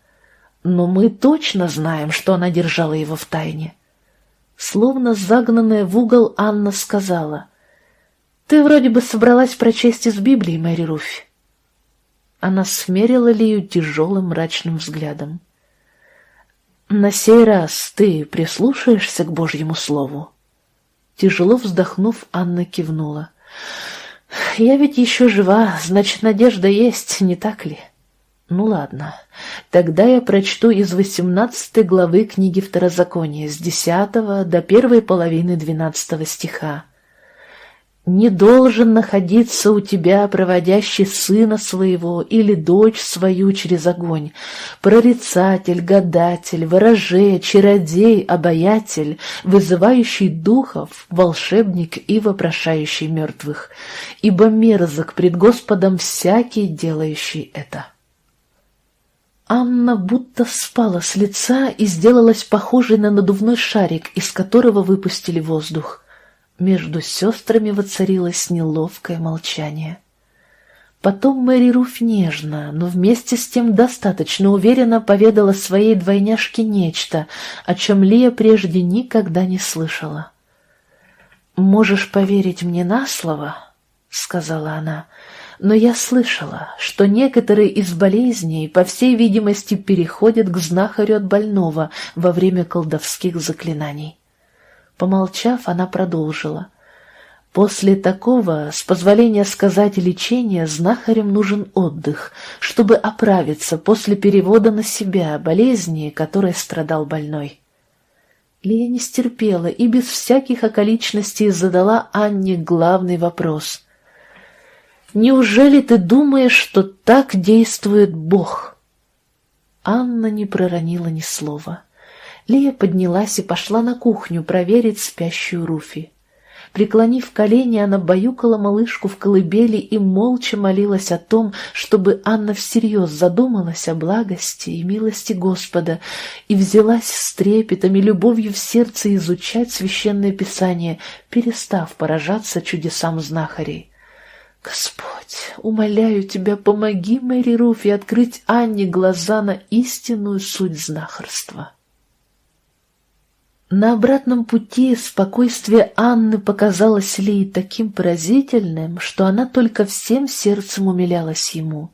Но мы точно знаем, что она держала его в тайне. Словно загнанная в угол, Анна сказала, «Ты вроде бы собралась прочесть из Библии, Мэри Руфь». Она смерила Лию тяжелым мрачным взглядом. «На сей раз ты прислушаешься к Божьему Слову?» Тяжело вздохнув, Анна кивнула. «Я ведь еще жива, значит, надежда есть, не так ли?» «Ну ладно, тогда я прочту из восемнадцатой главы книги Второзакония, с десятого до первой половины двенадцатого стиха. Не должен находиться у тебя проводящий сына своего или дочь свою через огонь, прорицатель, гадатель, ворожея, чародей, обаятель, вызывающий духов, волшебник и вопрошающий мертвых, ибо мерзок пред Господом всякий, делающий это». Анна будто спала с лица и сделалась похожей на надувной шарик, из которого выпустили воздух. Между сестрами воцарилось неловкое молчание. Потом Мэри Руф нежно, но вместе с тем достаточно уверенно поведала своей двойняшке нечто, о чем Лия прежде никогда не слышала. «Можешь поверить мне на слово?» — сказала она. «Но я слышала, что некоторые из болезней, по всей видимости, переходят к знахарю от больного во время колдовских заклинаний. Помолчав, она продолжила. После такого, с позволения сказать лечения, знахарям нужен отдых, чтобы оправиться после перевода на себя болезни, которой страдал больной. Лия не стерпела и без всяких околичностей задала Анне главный вопрос. «Неужели ты думаешь, что так действует Бог?» Анна не проронила ни слова. Лия поднялась и пошла на кухню проверить спящую Руфи. Преклонив колени, она баюкала малышку в колыбели и молча молилась о том, чтобы Анна всерьез задумалась о благости и милости Господа и взялась с трепетом и любовью в сердце изучать Священное Писание, перестав поражаться чудесам знахарей. «Господь, умоляю Тебя, помоги Мэри Руфи открыть Анне глаза на истинную суть знахарства». На обратном пути спокойствие Анны показалось Ли таким поразительным, что она только всем сердцем умилялась ему.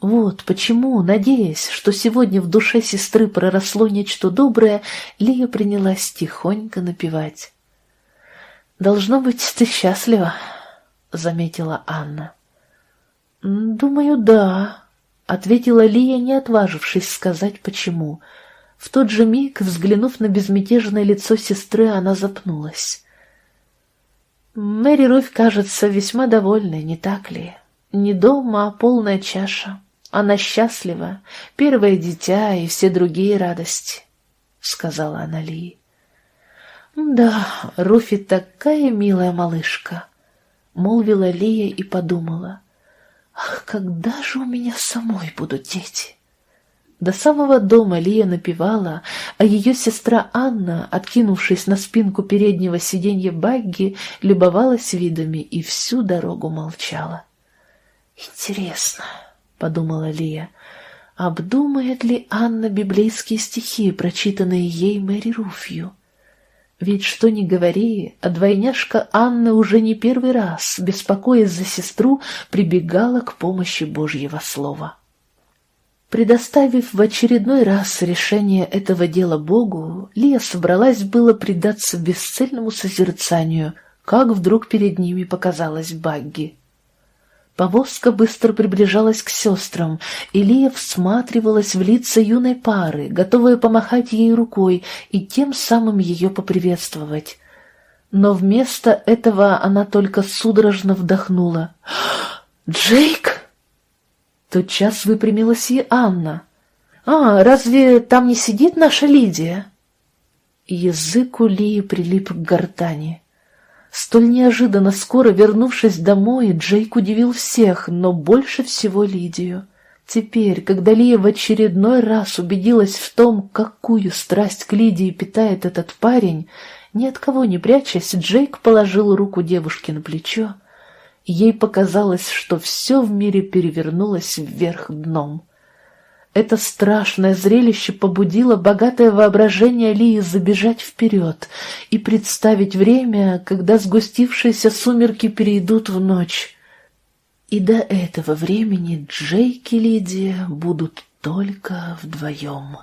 Вот почему, надеясь, что сегодня в душе сестры проросло нечто доброе, Лия принялась тихонько напевать. «Должно быть, ты счастлива», — заметила Анна. «Думаю, да», — ответила Лия, не отважившись сказать почему — в тот же миг, взглянув на безмятежное лицо сестры, она запнулась. Мэри Руфь кажется весьма довольной, не так ли? Не дома, а полная чаша. Она счастлива, первое дитя и все другие радости, — сказала она Ли. Да, Руфи такая милая малышка, — молвила Лия и подумала. Ах, когда же у меня самой будут дети? До самого дома Лия напевала, а ее сестра Анна, откинувшись на спинку переднего сиденья багги, любовалась видами и всю дорогу молчала. «Интересно», — подумала Лия, — «обдумает ли Анна библейские стихи, прочитанные ей Мэри Руфью?» Ведь что ни говори, а двойняшка Анны уже не первый раз, беспокоясь за сестру, прибегала к помощи Божьего слова. Предоставив в очередной раз решение этого дела Богу, Лия собралась было предаться бесцельному созерцанию, как вдруг перед ними показалась Багги. Повозка быстро приближалась к сестрам, и Лия всматривалась в лица юной пары, готовая помахать ей рукой и тем самым ее поприветствовать. Но вместо этого она только судорожно вдохнула. «Джейк!» Тотчас выпрямилась и Анна. «А, разве там не сидит наша Лидия?» Язык у Лии прилип к гортани. Столь неожиданно скоро вернувшись домой, Джейк удивил всех, но больше всего Лидию. Теперь, когда Лия в очередной раз убедилась в том, какую страсть к Лидии питает этот парень, ни от кого не прячась, Джейк положил руку девушке на плечо, Ей показалось, что все в мире перевернулось вверх дном. Это страшное зрелище побудило богатое воображение Лии забежать вперед и представить время, когда сгустившиеся сумерки перейдут в ночь. И до этого времени Джейк и Лидия будут только вдвоем.